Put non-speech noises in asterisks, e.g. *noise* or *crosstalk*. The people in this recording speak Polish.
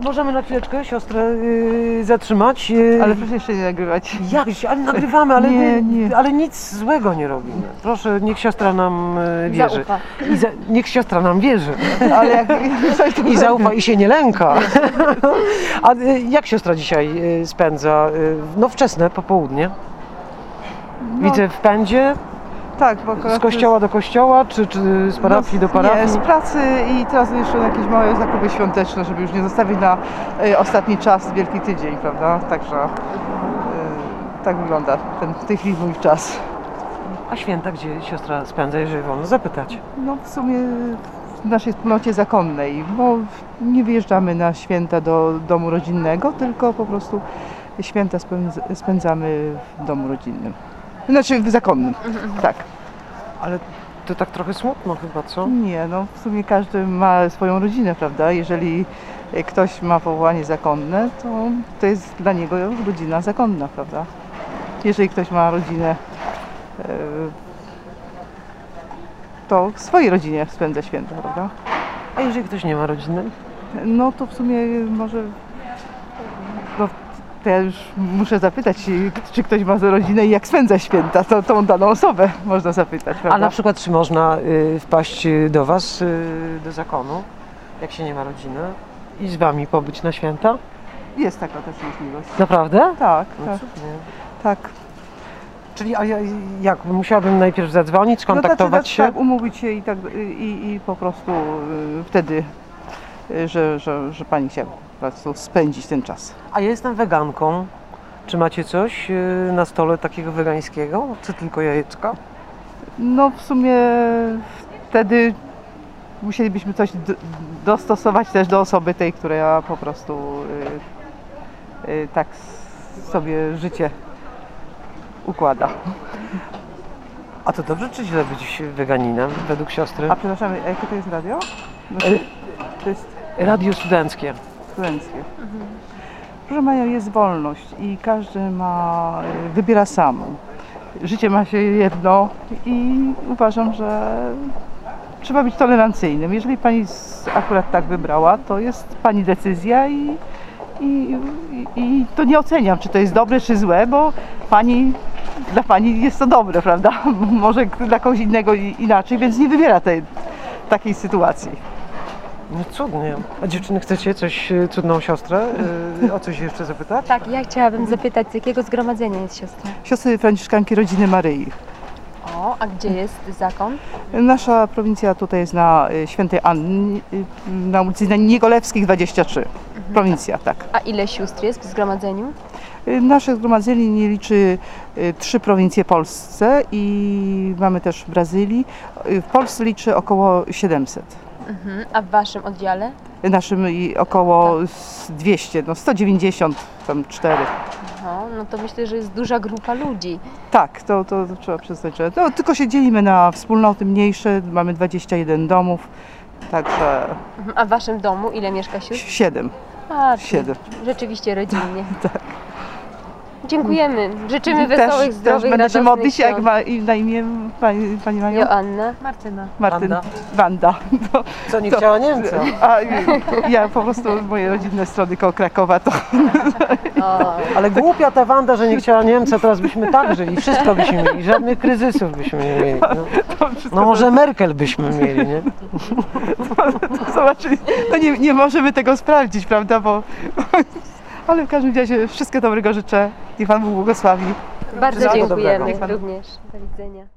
Możemy na chwileczkę siostrę yy, zatrzymać. Yy, Ale proszę jeszcze nie nagrywać. Jak się, ale nagrywamy, ale, Nie, nie. ale nic złego nie robimy. Proszę, niech siostra nam yy, wierzy. Zaufa. I za, niech siostra nam wierzy. *laughs* Ale jak coś to I zaufa i się nie lęka. A y, jak siostra dzisiaj y, spędza? Y, No wczesne popołudnie. Widzę w pędzie, Tak, bo z kościoła do kościoła, czy, czy z parafii do Nie, parafii? z pracy i teraz jeszcze jakieś małe zakupy świąteczne, żeby już nie zostawić na y, ostatni czas, Wielki Tydzień, prawda? Także y, tak wygląda ten, w tej chwili mój czas. A święta gdzie siostra spędza, jeżeli wolno zapytać? No w sumie w naszej wspólnocie zakonnej, bo nie wyjeżdżamy na święta do domu rodzinnego, tylko po prostu święta spędz- spędzamy w domu rodzinnym. Znaczy w zakonnym, tak. Ale to tak trochę smutno chyba, co? Nie, no w sumie każdy ma swoją rodzinę, prawda? Jeżeli ktoś ma powołanie zakonne, to to jest dla niego rodzina zakonna, prawda? Jeżeli ktoś ma rodzinę, e, to w swojej rodzinie spędza święta, prawda? A jeżeli ktoś nie ma rodziny? No to w sumie może. No, to ja już muszę zapytać, czy ktoś ma rodzinę i jak spędza święta, to tą daną osobę można zapytać, A prawda? na przykład czy można y, wpaść do Was, y, do zakonu, jak się nie ma rodziny i z Wami pobyć na święta? Jest taka też możliwość. Naprawdę? Tak, No tak, cudnie. tak. Czyli a ja, jak? Musiałabym najpierw zadzwonić, skontaktować no, znaczy, się? Tak, umówić się i, tak, i, i po prostu y, wtedy, że, że, że pani chciała po prostu spędzić ten czas. A ja jestem weganką. Czy macie coś y, na stole takiego wegańskiego? Czy tylko jajeczka? No w sumie wtedy musielibyśmy coś dostosować też do osoby tej, która po prostu y, y, tak sobie życie układa. A to dobrze czy źle być weganinem według siostry? A przepraszam, jakie to jest radio? No, to jest Radio studenckie. studenckie. Proszę Maja, jest wolność i każdy ma, y, wybiera sam. Życie ma się jedno i uważam, że trzeba być tolerancyjnym. Jeżeli Pani akurat tak wybrała, to jest Pani decyzja i, i, i, i to nie oceniam, czy to jest dobre, czy złe, bo Pani, dla Pani jest to dobre, prawda? *laughs* Może dla kogoś innego inaczej, więc nie wybiera tej, takiej sytuacji. No cudnie. A dziewczyny chcecie coś, y, cudną siostrę? Y, O coś jeszcze zapytać? Tak, ja chciałabym zapytać, z jakiego zgromadzenia jest siostra? Siostry Franciszkanki Rodziny Maryi. O, a gdzie jest zakon? Nasza prowincja tutaj jest na y, Świętej Anny, y, na ulicy Niegolewskich 23. Prowincja, tak. A ile sióstr jest w zgromadzeniu? Y, Nasze zgromadzenie liczy y, trzy prowincje polsce i mamy też w Brazylii. Y, W Polsce liczy około 700. Mhm. A w waszym oddziale? Naszym i około s- 200, no 190, tam 4. No, no to myślę, że jest duża grupa ludzi. Tak, to, to, to trzeba przyznać, że no, tylko się dzielimy na wspólnoty mniejsze, mamy 21 domów, także Mhm. A w waszym domu ile mieszka sióstr? 7. A, Siedem. Rzeczywiście rodzinnie. *laughs* Dziękujemy. Życzymy wesołych, też, zdrowych, też będę się radosnych modlić, jak świąt. ma i na imię pani, pani Mają? Joanna. Martyna. Martyn. Wanda. Wanda. To, Co, nie To- chciała Niemca? a ja po prostu moje rodzinne strony koło Krakowa to O, Ale głupia ta Wanda, że nie chciała Niemca, teraz byśmy tak żyli, wszystko byśmy mieli, żadnych kryzysów byśmy nie mieli. No, no może Merkel byśmy mieli, nie? *laughs* zobaczyli. No nie, nie możemy tego sprawdzić, prawda, bo ale w każdym razie wszystkiego dobrego życzę. Niech Pan Bóg błogosławi. bardzo dziękujemy również. Do widzenia.